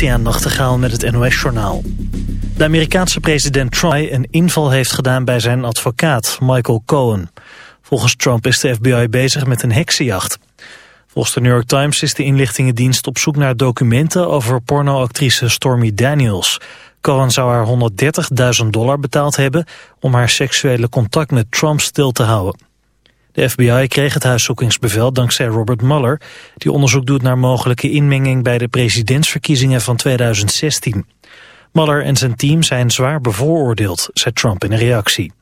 Bastiaan Nachtegaal met het NOS-journaal. De Amerikaanse president Trump een inval heeft gedaan bij zijn advocaat, Michael Cohen. Volgens Trump is de FBI bezig met een heksenjacht. Volgens de New York Times is de inlichtingendienst op zoek naar documenten over pornoactrice Stormy Daniels. Cohen zou haar 130.000 dollar betaald hebben om haar seksuele contact met Trump stil te houden. De FBI kreeg het huiszoekingsbevel dankzij Robert Mueller... die onderzoek doet naar mogelijke inmenging bij de presidentsverkiezingen van 2016. Mueller en zijn team zijn zwaar bevooroordeeld, zei Trump in een reactie.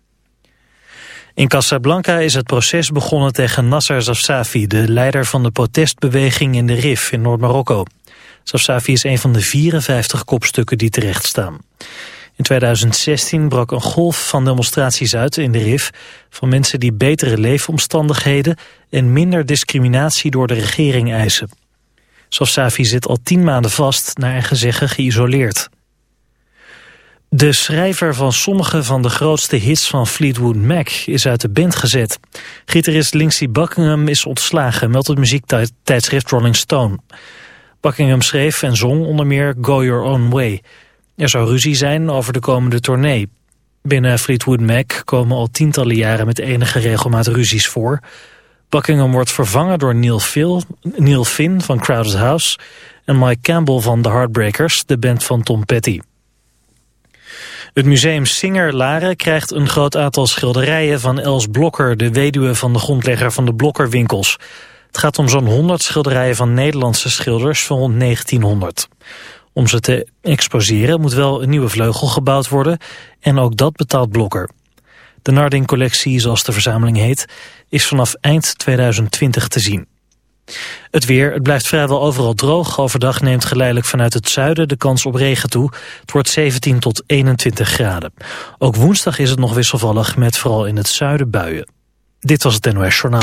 In Casablanca is het proces begonnen tegen Nasser Zafsafi... de leider van de protestbeweging in de Rif in Noord-Marokko. Zafsafi is een van de 54 kopstukken die terecht staan. In 2016 brak een golf van demonstraties uit in de RIF... van mensen die betere leefomstandigheden... en minder discriminatie door de regering eisen. Safi zit al tien maanden vast, naar eigen zeggen geïsoleerd. De schrijver van sommige van de grootste hits van Fleetwood Mac is uit de band gezet. Gitarist Lindsey Buckingham is ontslagen, meldt het muziektijdschrift Rolling Stone. Buckingham schreef en zong onder meer Go Your Own Way... Er zou ruzie zijn over de komende tournee. Binnen Fleetwood Mac komen al tientallen jaren met enige regelmaat ruzies voor. Buckingham wordt vervangen door Neil, Phil, Neil Finn van Crowded House... en Mike Campbell van The Heartbreakers, de band van Tom Petty. Het museum Singer Laren krijgt een groot aantal schilderijen van Els Blokker... de weduwe van de grondlegger van de Blokkerwinkels. Het gaat om zo'n 100 schilderijen van Nederlandse schilders van rond 1900. Om ze te exposeren moet wel een nieuwe vleugel gebouwd worden en ook dat betaalt Blokker. De Narding-collectie, zoals de verzameling heet, is vanaf eind 2020 te zien. Het weer, het blijft vrijwel overal droog. Overdag neemt geleidelijk vanuit het zuiden de kans op regen toe. Het wordt 17 tot 21 graden. Ook woensdag is het nog wisselvallig met vooral in het zuiden buien. Dit was het NOS Journaal.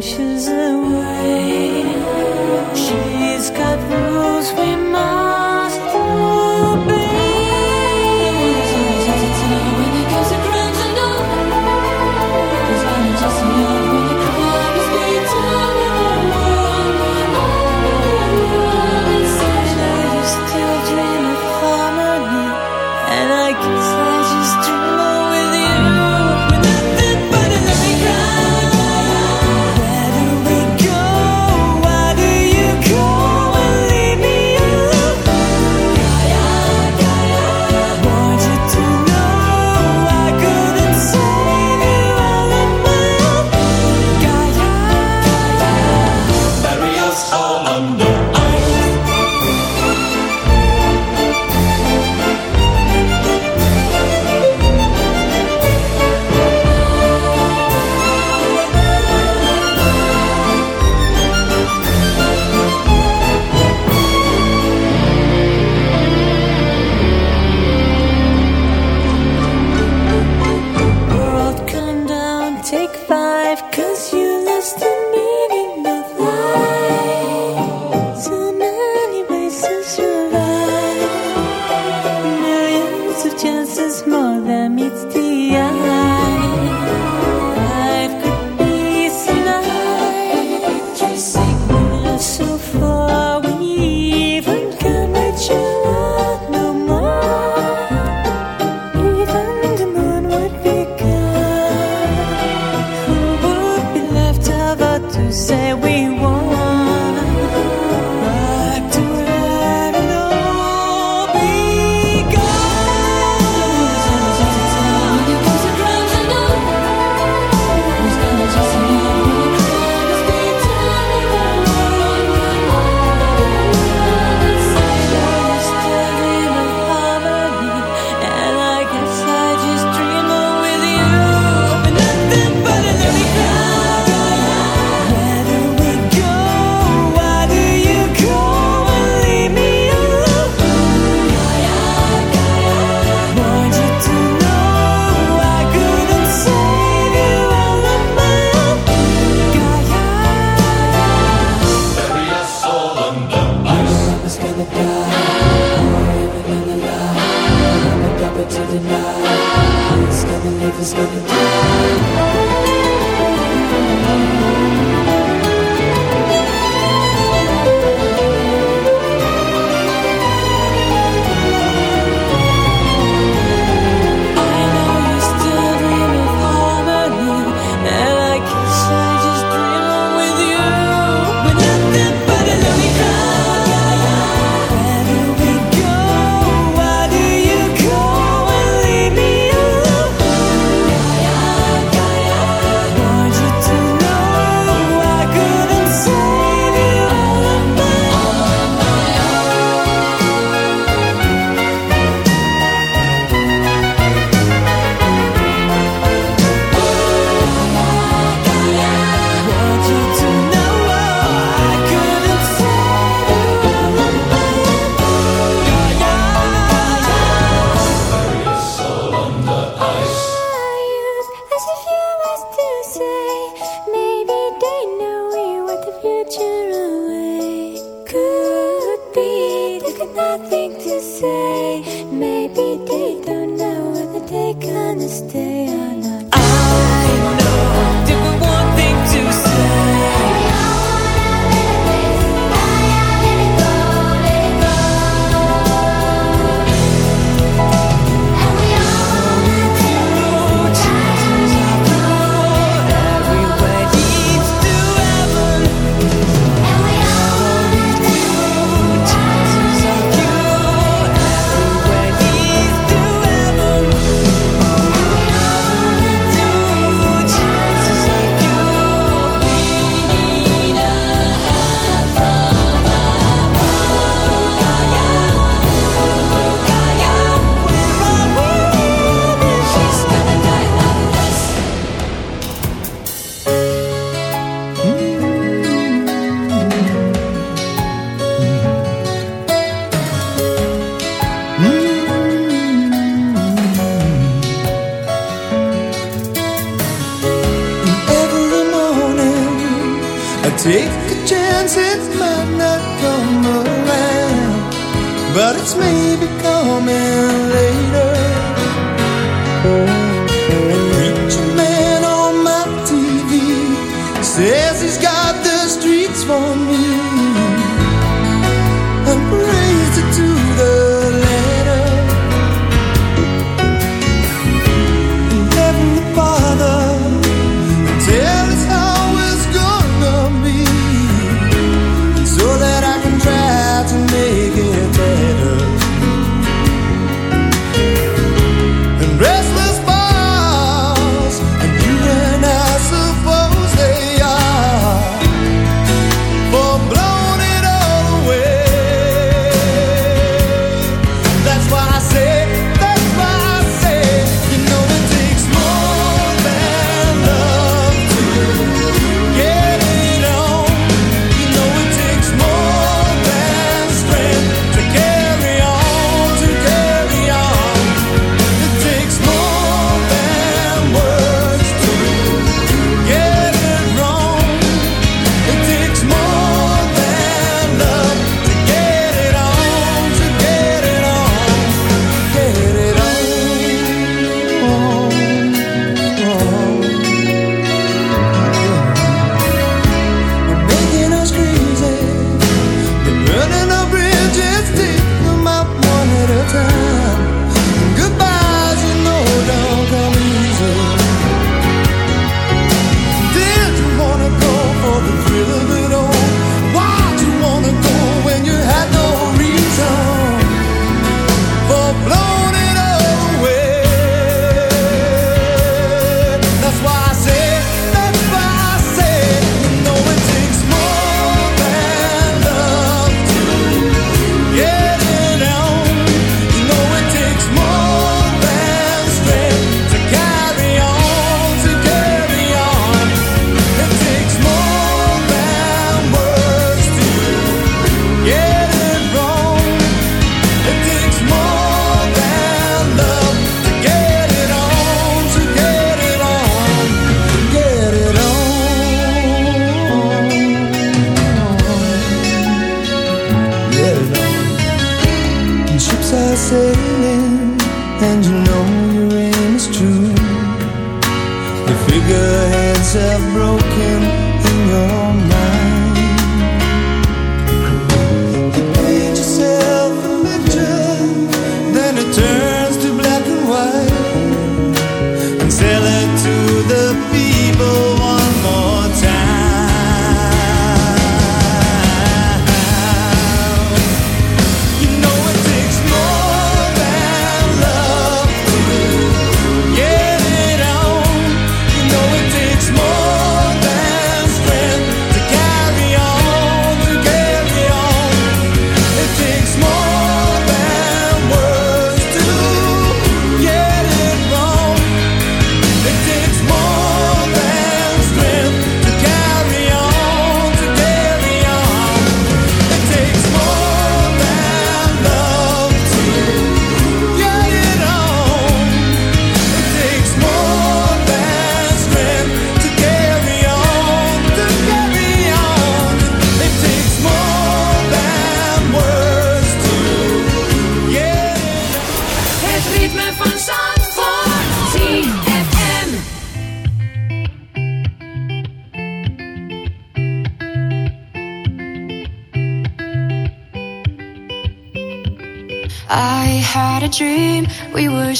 washes away.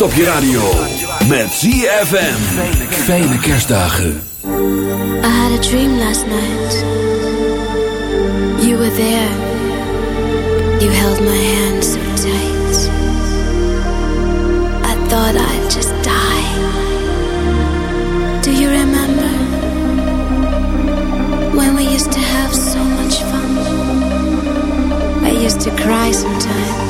kerst op je radio. Met ZFM. Fijne kerstdagen. I had a dream last night. You were there. You held my hand so tight. I thought I'd just die. Do you remember? When we used to have so much fun. I used to cry sometimes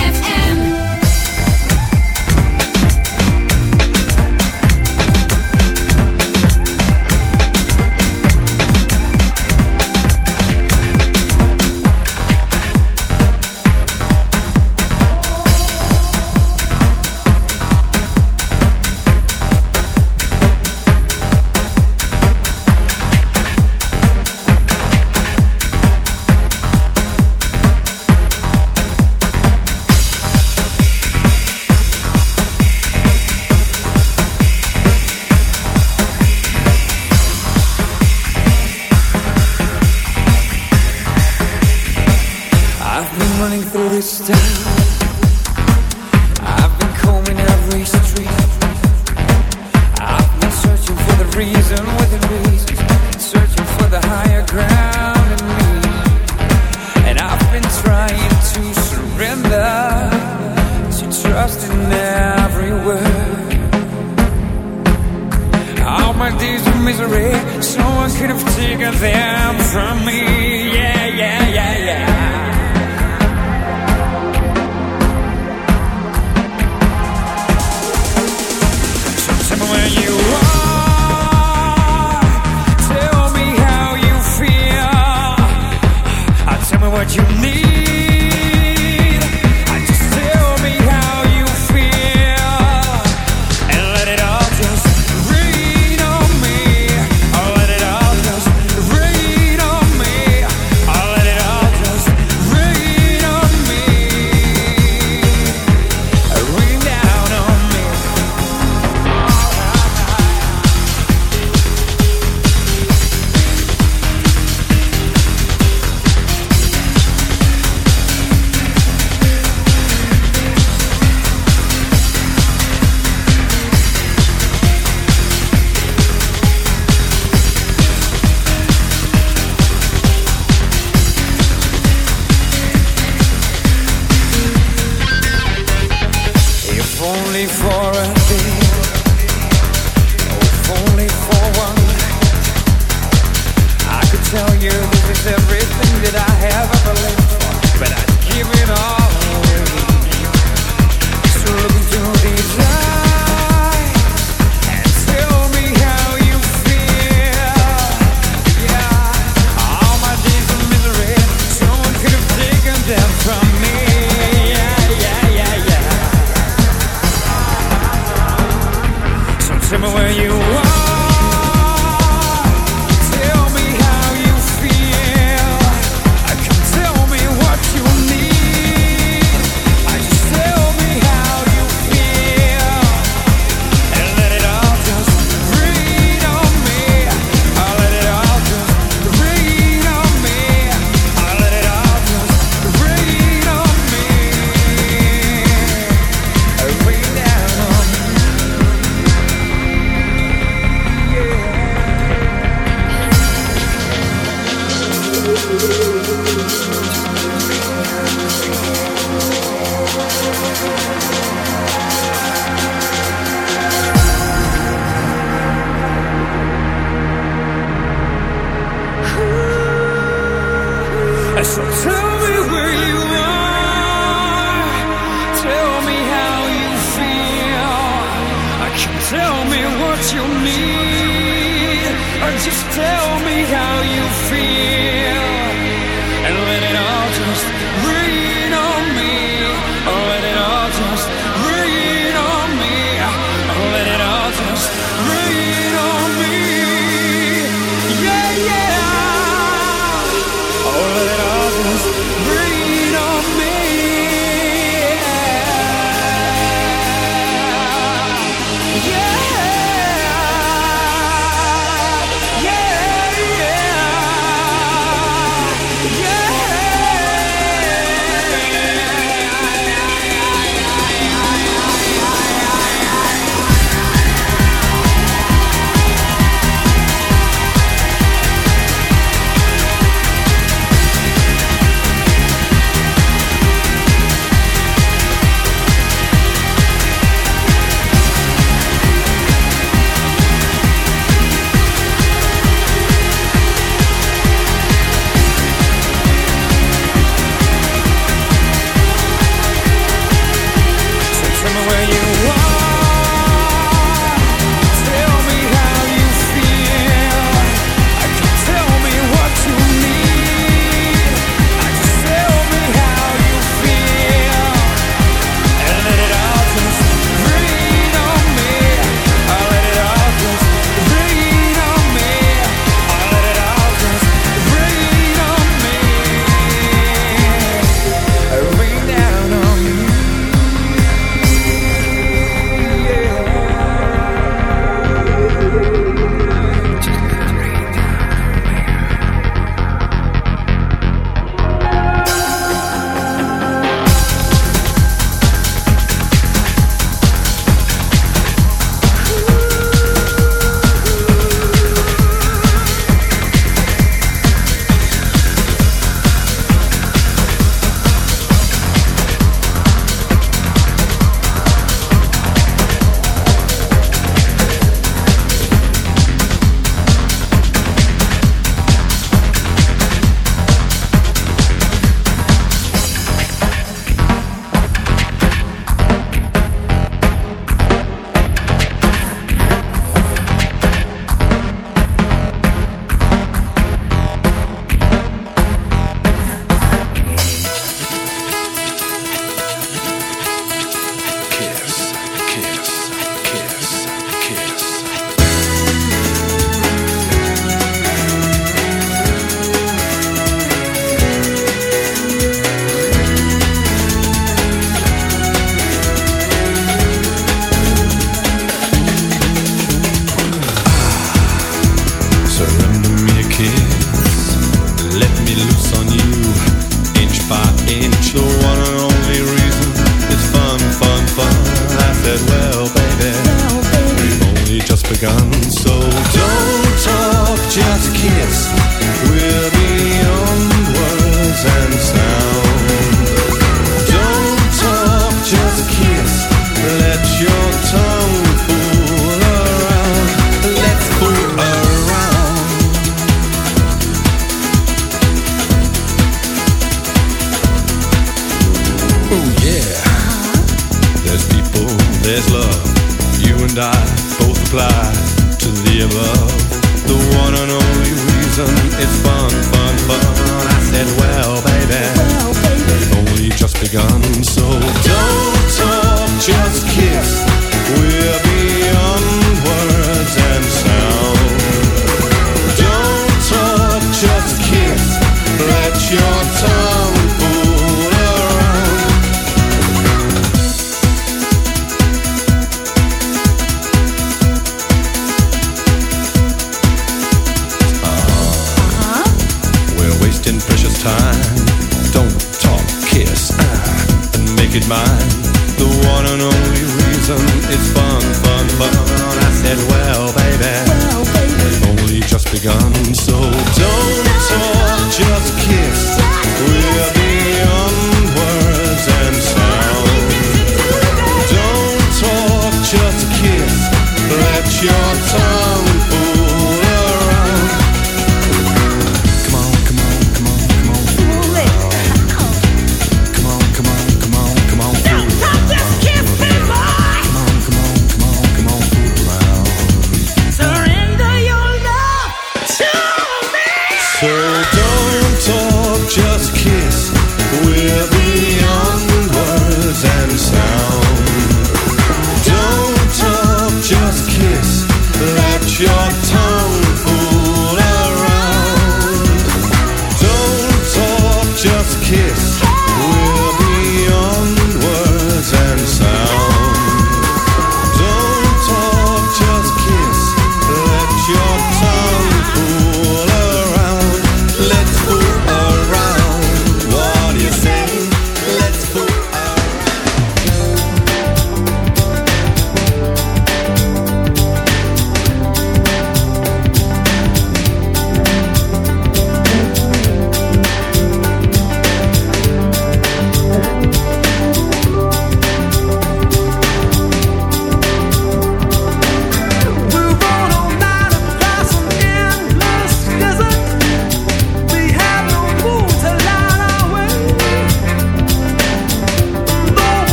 Reason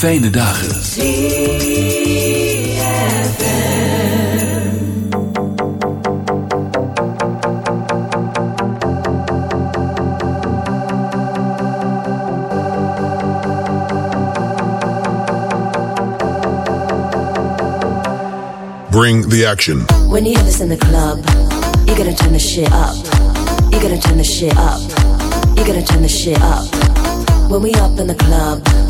fijne dagen. Bring the action. When you have this in the club, you gotta turn the shit up. You gotta turn the shit up. You gotta turn the shit up. When we up in the club,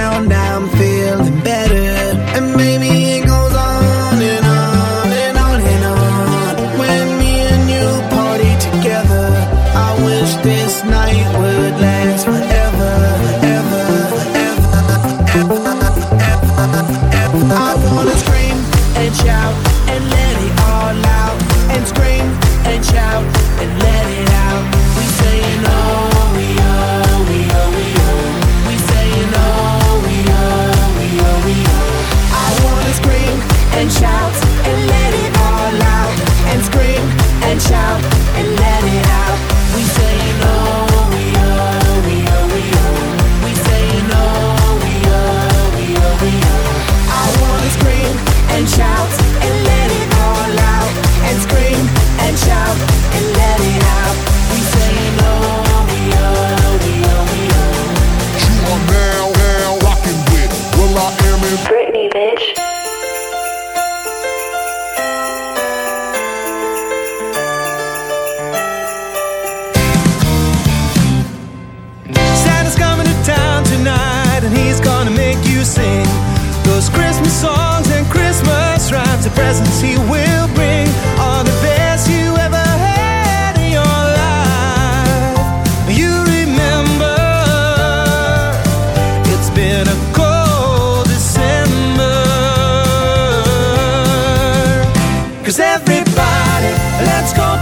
Cause everybody, let's go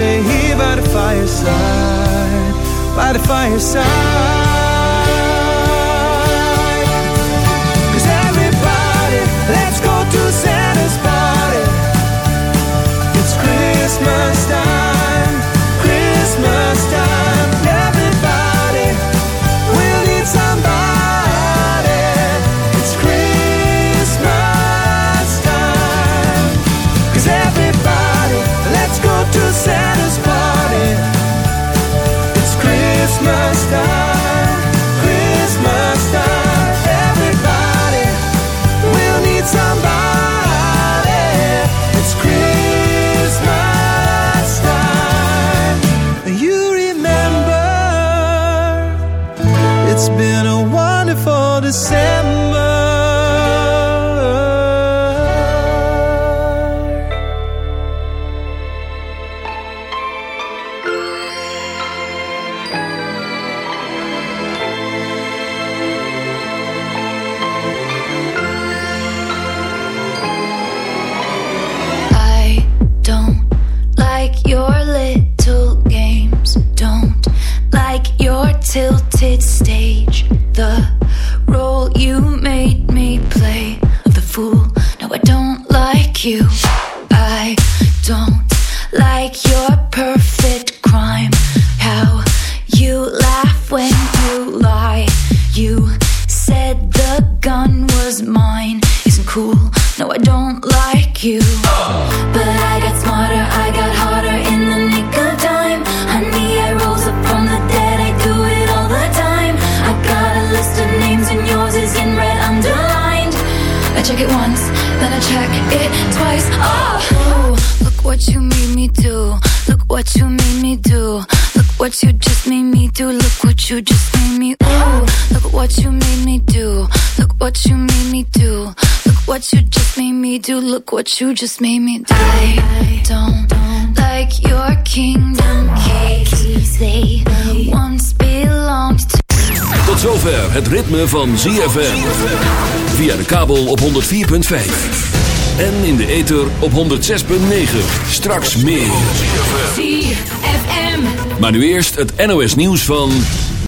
here by the fireside, by the fireside. you just made me die. Don't, like your kingdom keys. They once belonged to. Tot zover het ritme van ZFM. Via de kabel op 104.5. En in de ether op 106.9. Straks meer. ZFM. Maar nu eerst het NOS nieuws van...